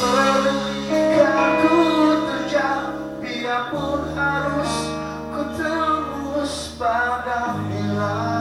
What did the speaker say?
Berikan terjauh terjang Biarpun harus ku tembus pada hilang